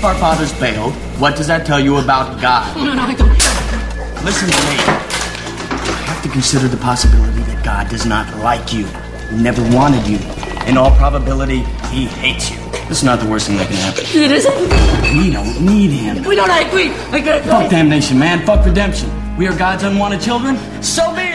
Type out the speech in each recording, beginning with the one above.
If our fathers failed, what does that tell you about God? No, no, I don't. Listen to me. You have to consider the possibility that God does not like you, He never wanted you. In all probability, he hates you. This is not the worst thing that can happen. It isn't. We don't need him. We don't. I agree. I got Fuck damnation, man. Fuck redemption. We are God's unwanted children. So be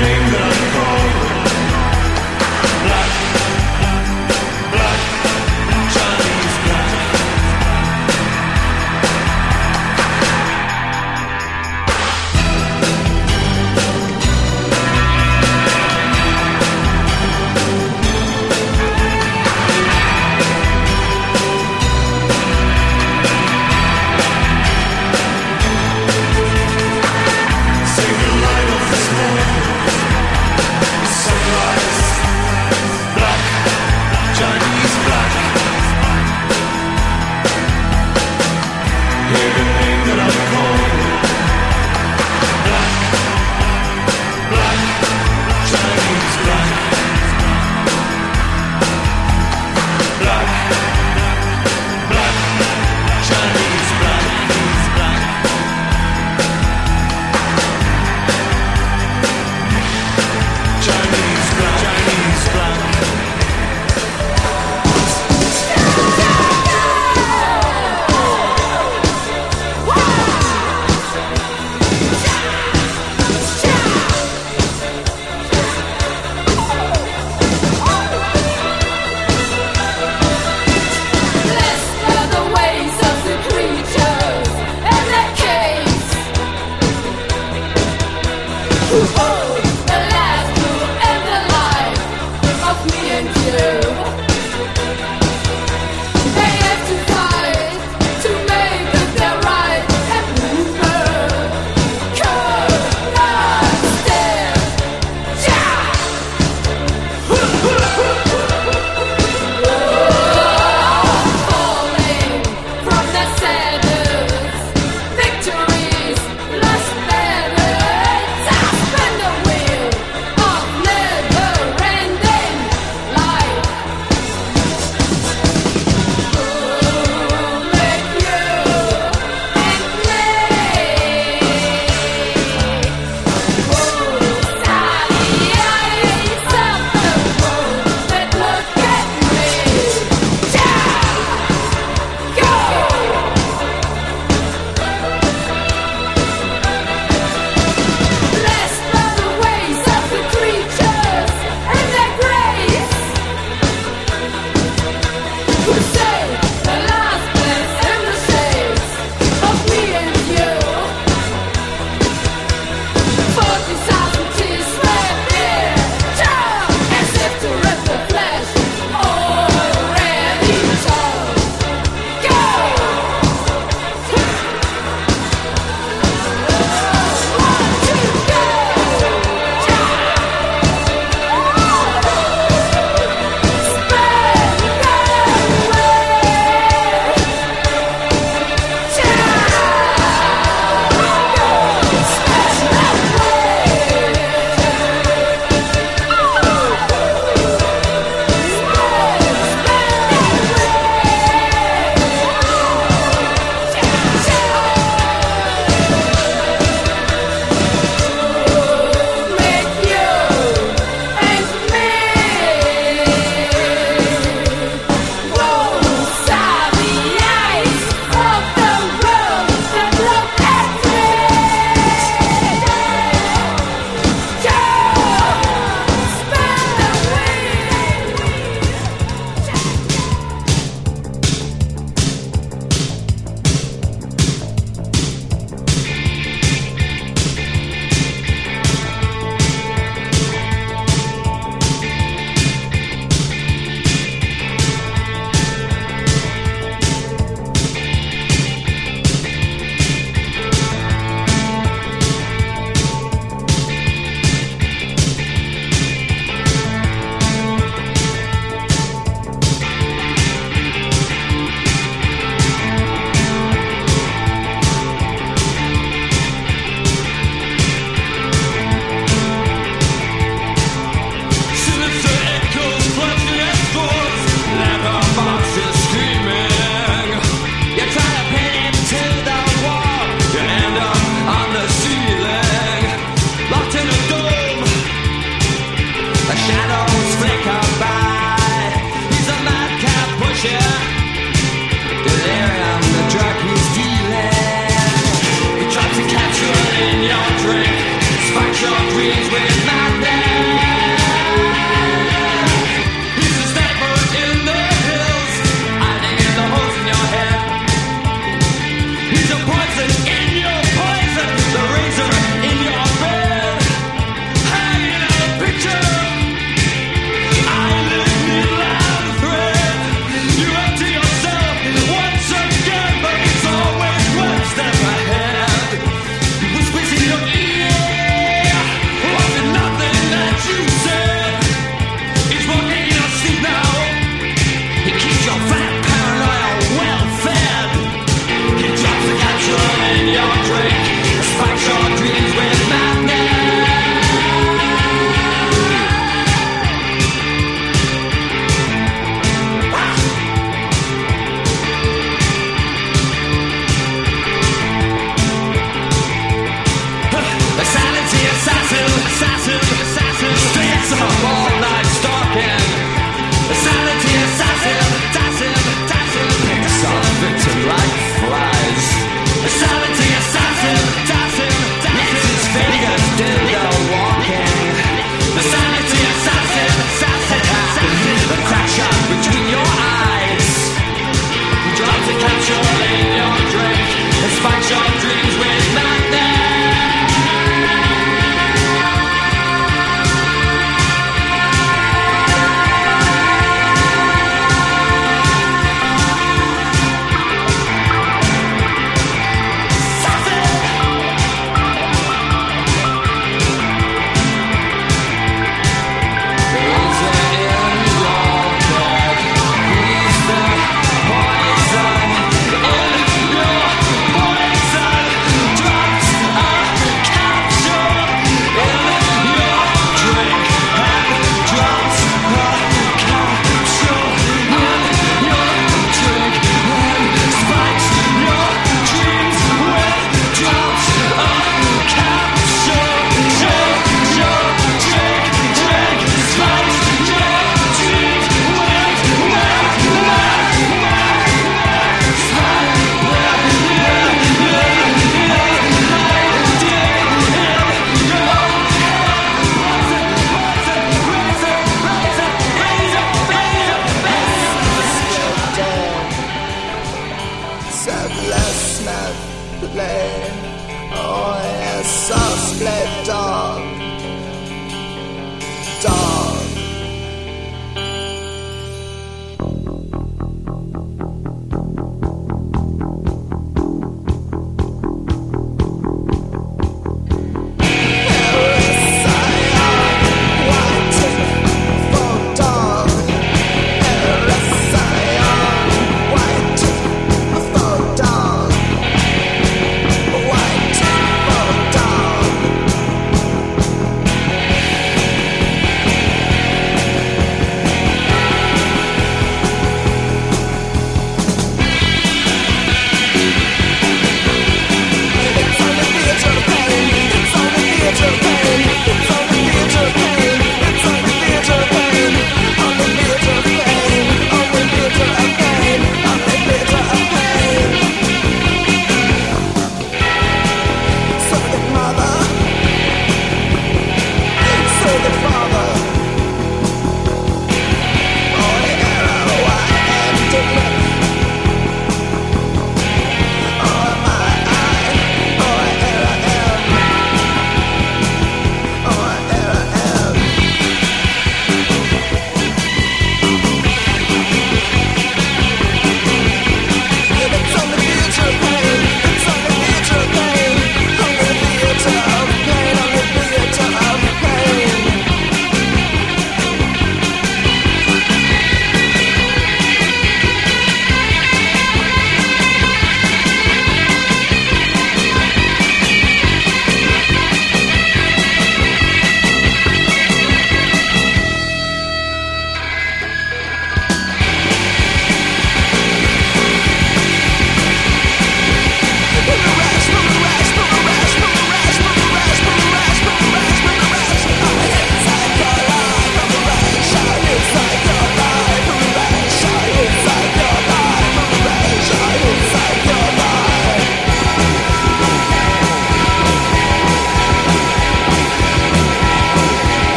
ring the call.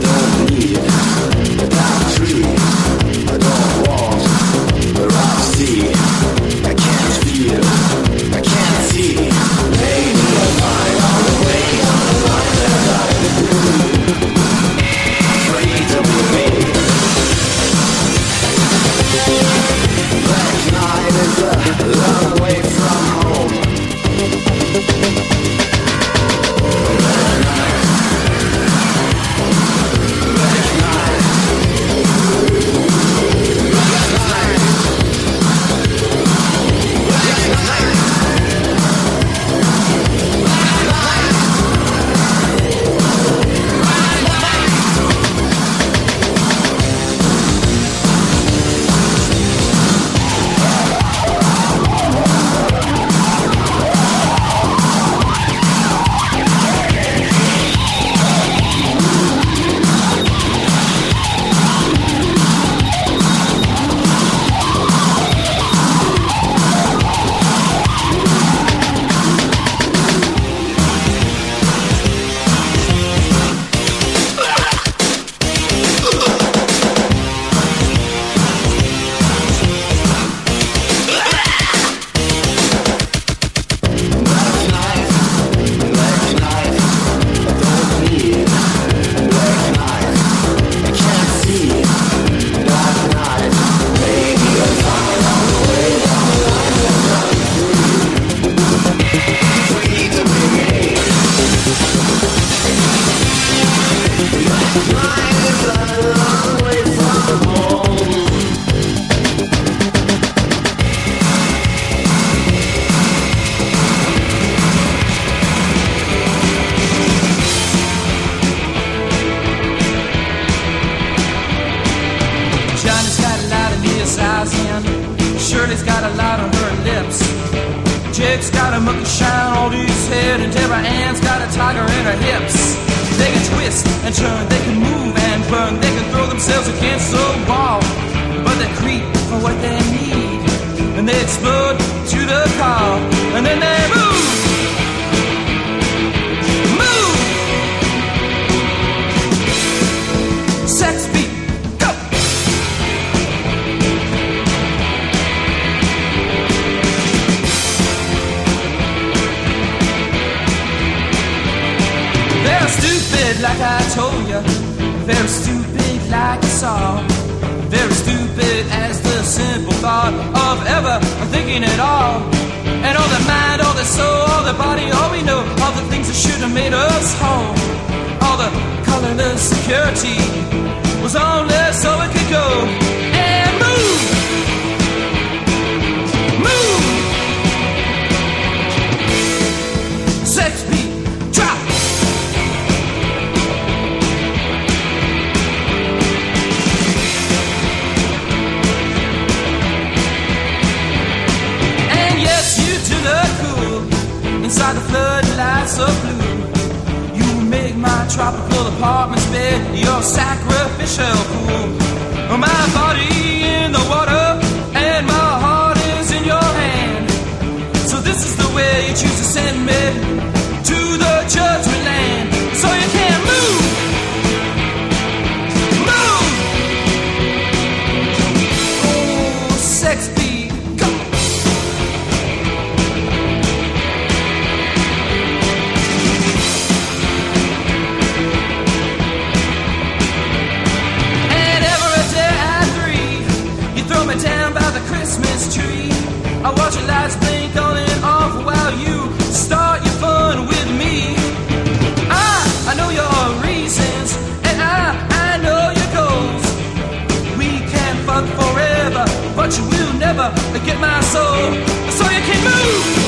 Johnny's tiger in her hips. They can twist and turn, they can move and burn, they can throw themselves against the wall, but they creep for what they need, and they explode to the call, and then they move. like I told you. Very stupid, like it's all. Very stupid as the simple thought of ever thinking at all. And all the mind, all the soul, all the body, all we know, all the things that should have made us whole. All the colorless security was only so it could go. inside the floodlights of blue. You make my tropical apartment's bed your sacrificial pool. Oh, my body in the water and my heart is in your hand. So this is the way you choose to send me to the church. get my soul so you can move.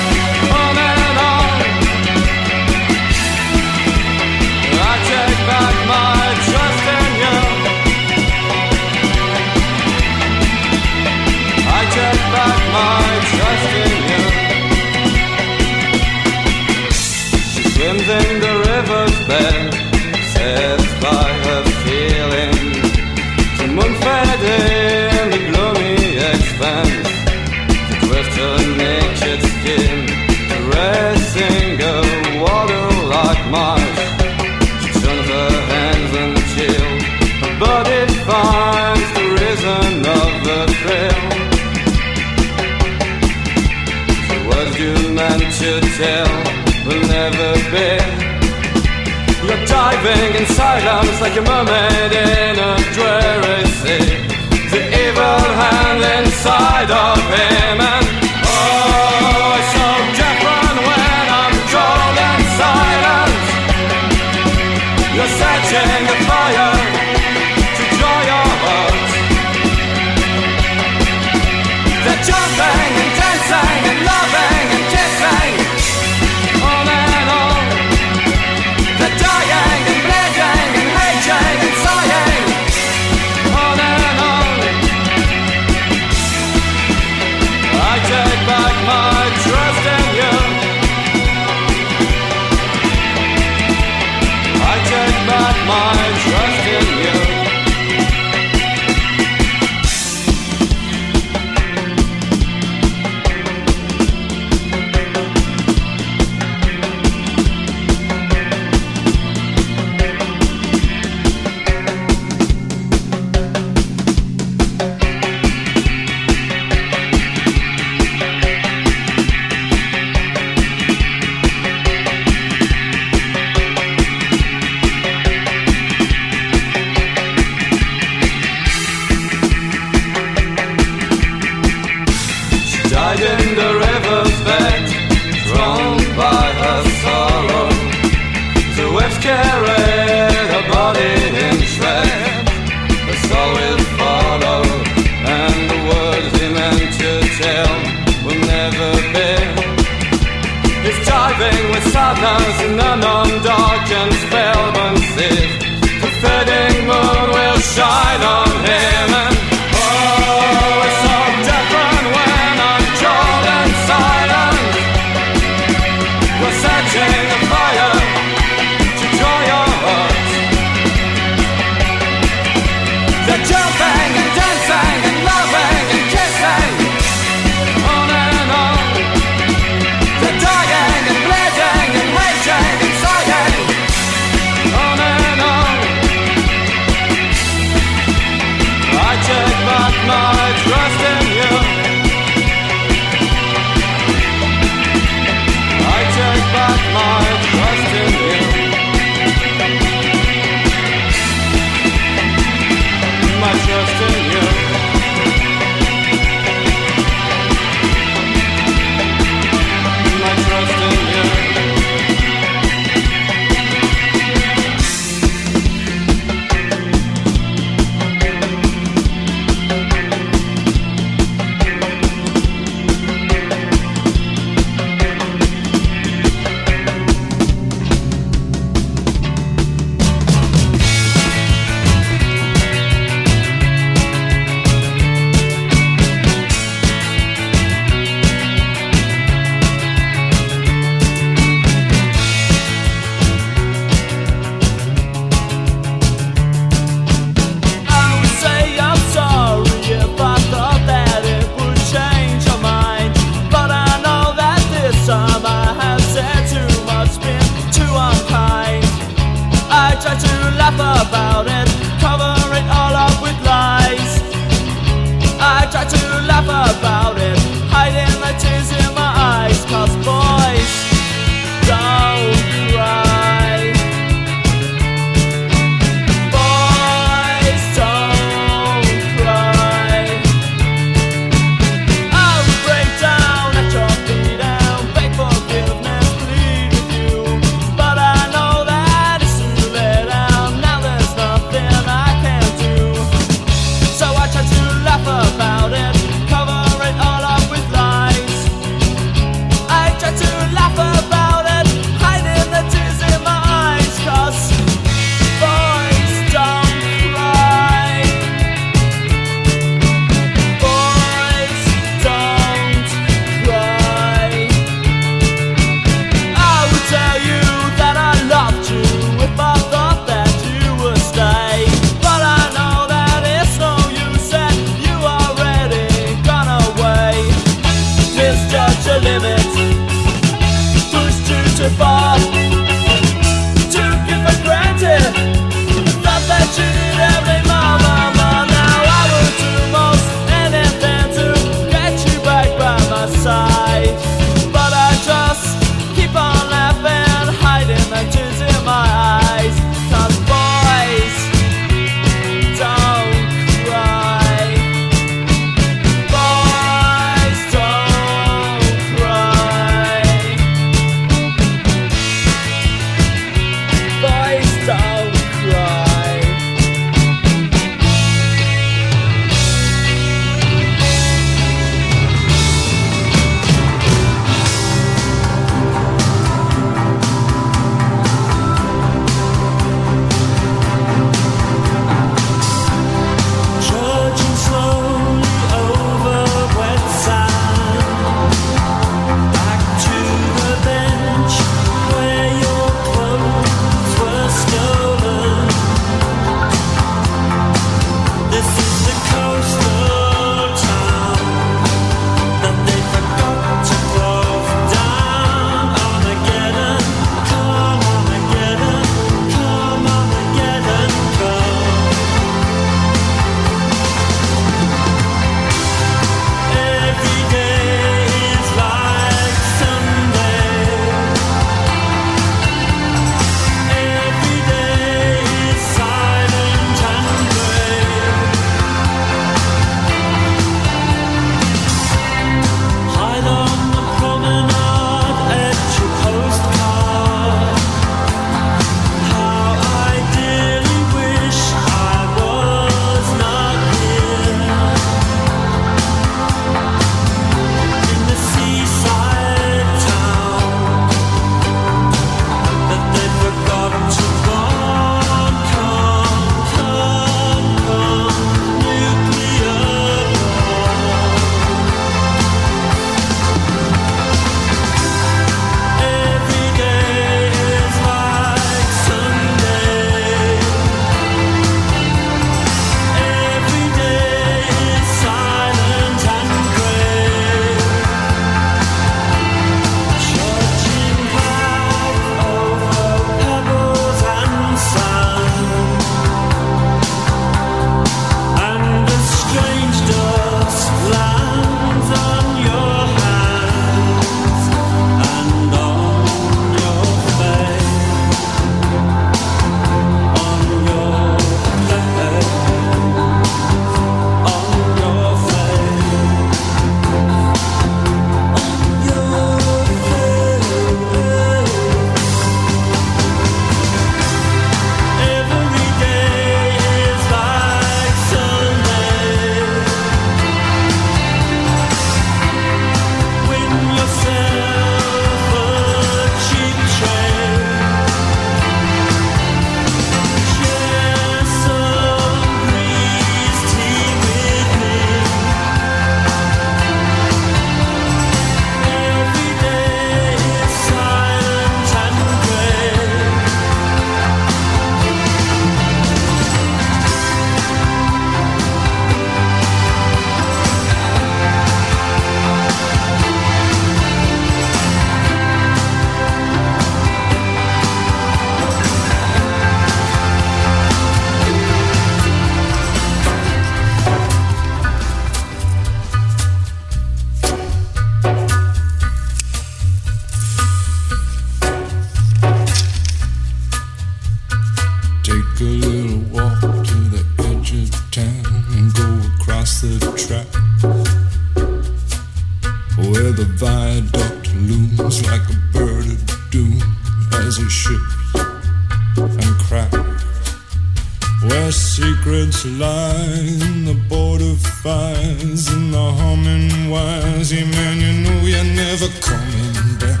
finish line, the border fires and the humming wires. Yeah, man, you know you're never coming back.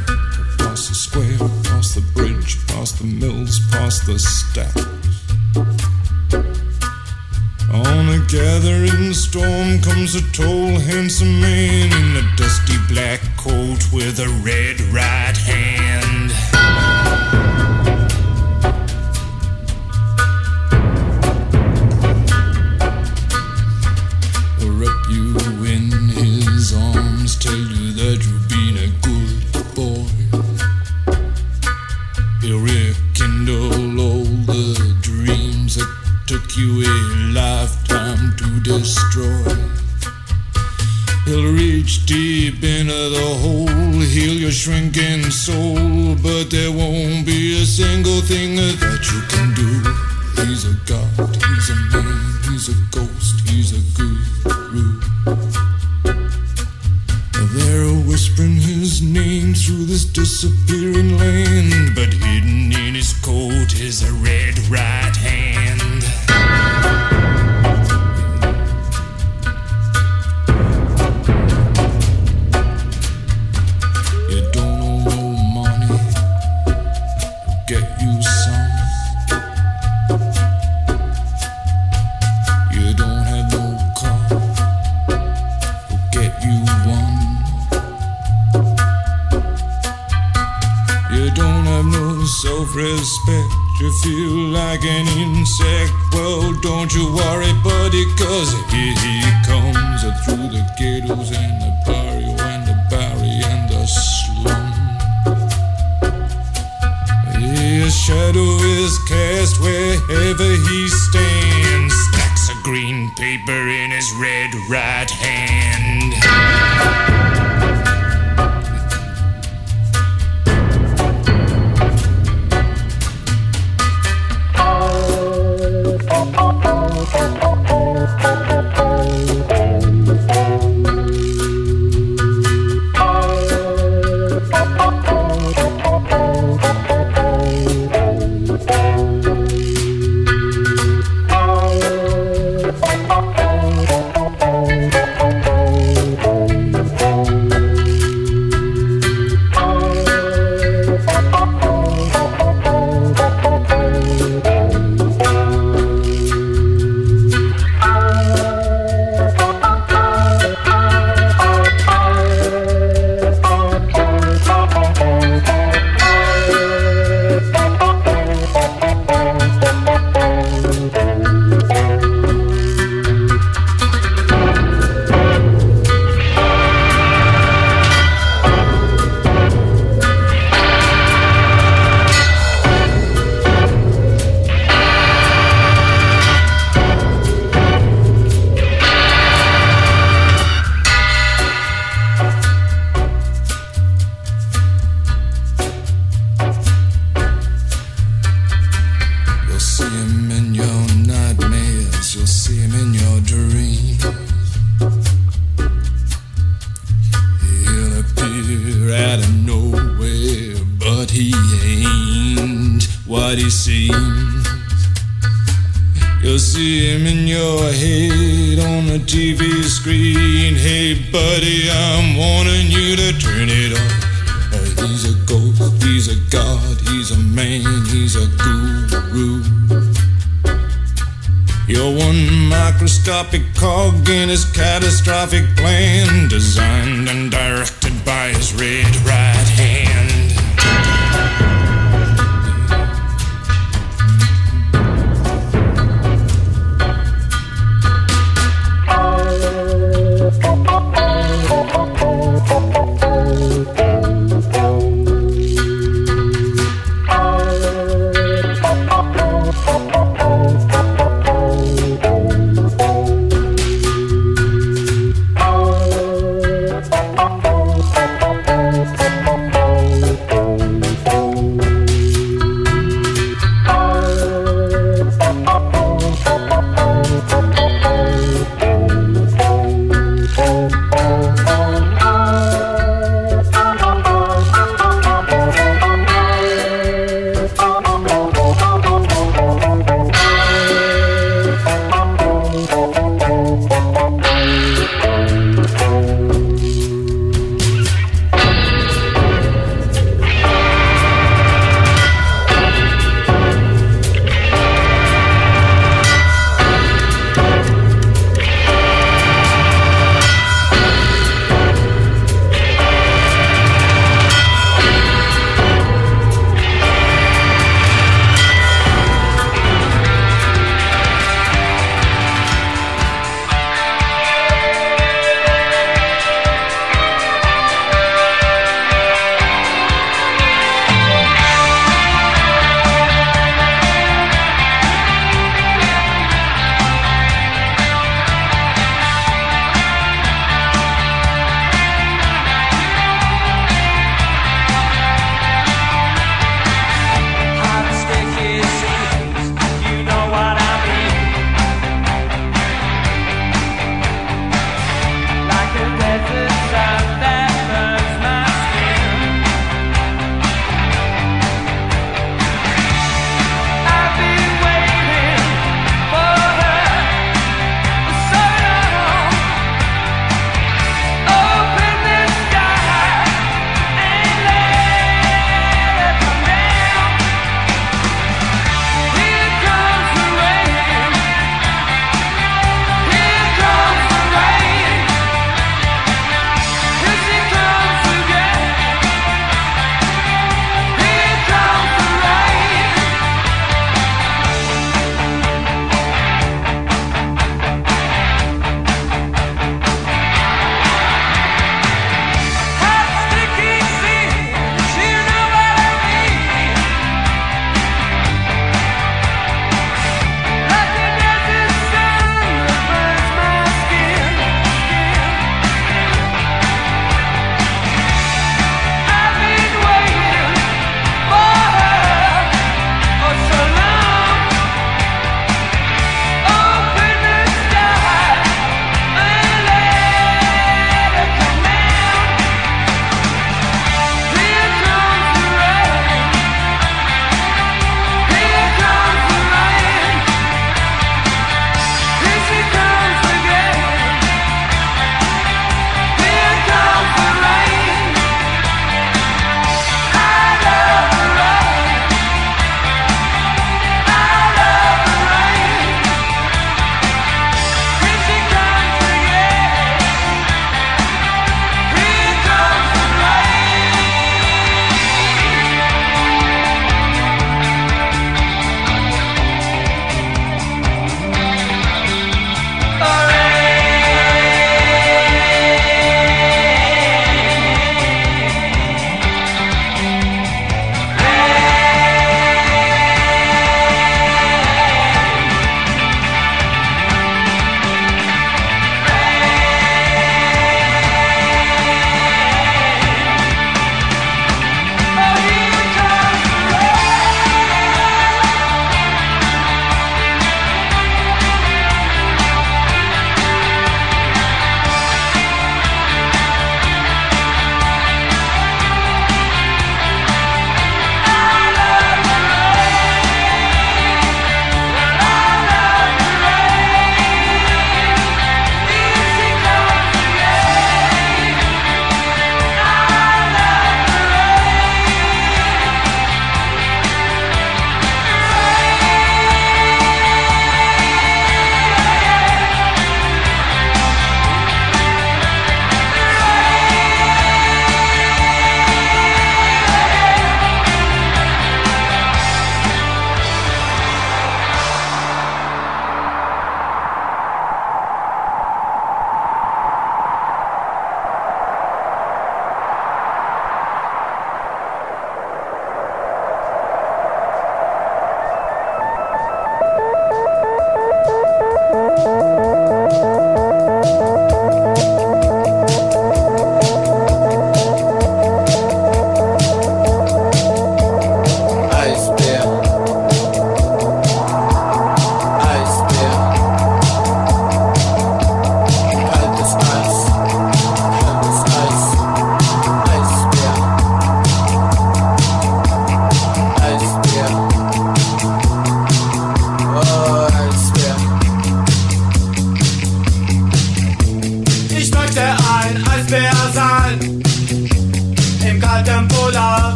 Across the square, across the bridge, past the mills, past the stacks. On a gathering storm comes a tall, handsome man in a dusty black coat with a red rod.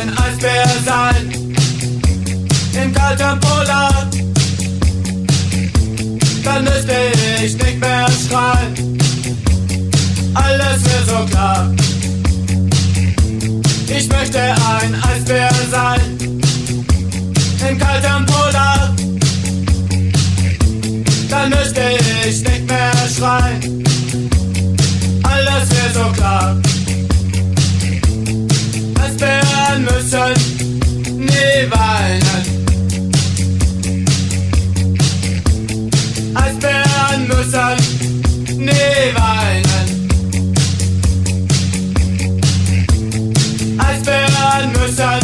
ein Eisbär sein. In kaltem Polar, dann müsste ich nicht mehr schreien. Alles wäre so klar. Ich möchte ein Eisbär sein. In kaltem Polar, dann müsste ich nicht mehr schreien. Alles wäre so klar es müssen, nie weinen. Eisbären müssen nie weinen. Eisbären müssen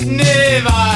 nie weinen.